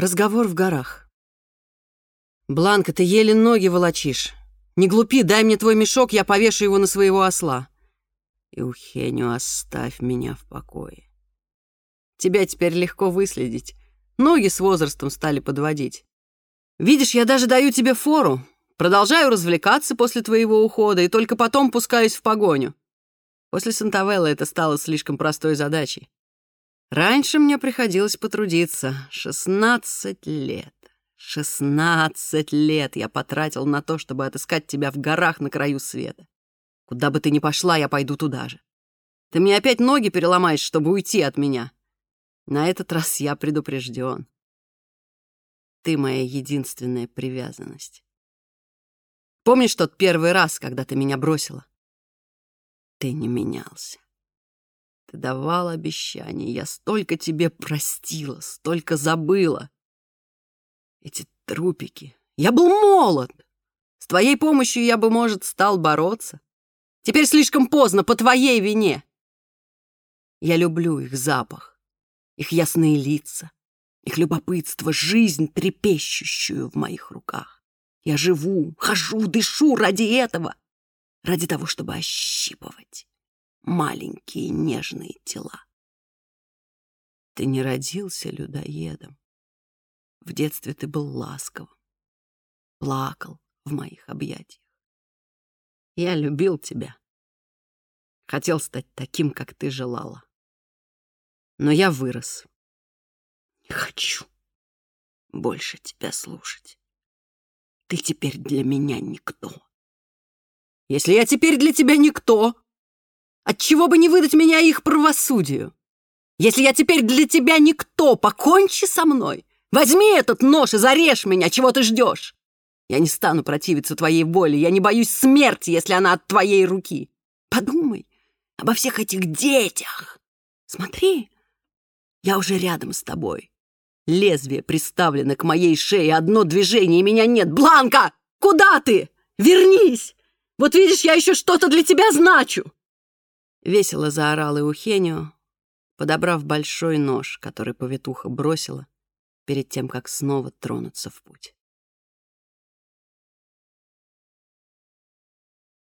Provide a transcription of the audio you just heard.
Разговор в горах. «Бланка, ты еле ноги волочишь. Не глупи, дай мне твой мешок, я повешу его на своего осла. Иухеню, оставь меня в покое. Тебя теперь легко выследить. Ноги с возрастом стали подводить. Видишь, я даже даю тебе фору. Продолжаю развлекаться после твоего ухода и только потом пускаюсь в погоню. После Сантавелла это стало слишком простой задачей. Раньше мне приходилось потрудиться. 16 лет. 16 лет я потратил на то, чтобы отыскать тебя в горах на краю света. Куда бы ты ни пошла, я пойду туда же. Ты мне опять ноги переломаешь, чтобы уйти от меня. На этот раз я предупрежден. Ты моя единственная привязанность. Помнишь тот первый раз, когда ты меня бросила? Ты не менялся. Ты давал обещания, я столько тебе простила, столько забыла. Эти трупики. Я был молод. С твоей помощью я бы, может, стал бороться. Теперь слишком поздно, по твоей вине. Я люблю их запах, их ясные лица, их любопытство, жизнь, трепещущую в моих руках. Я живу, хожу, дышу ради этого, ради того, чтобы ощипывать маленькие нежные тела. Ты не родился людоедом. В детстве ты был ласковым, плакал в моих объятиях. Я любил тебя. Хотел стать таким, как ты желала. Но я вырос. Не хочу больше тебя слушать. Ты теперь для меня никто. Если я теперь для тебя никто, Отчего бы не выдать меня их правосудию? Если я теперь для тебя никто, покончи со мной. Возьми этот нож и зарежь меня, чего ты ждешь. Я не стану противиться твоей воле, я не боюсь смерти, если она от твоей руки. Подумай обо всех этих детях. Смотри, я уже рядом с тобой. Лезвие приставлено к моей шее, одно движение, и меня нет. Бланка, куда ты? Вернись! Вот видишь, я еще что-то для тебя значу. Весело заорал Иухенио, подобрав большой нож, который повитуха бросила перед тем, как снова тронуться в путь.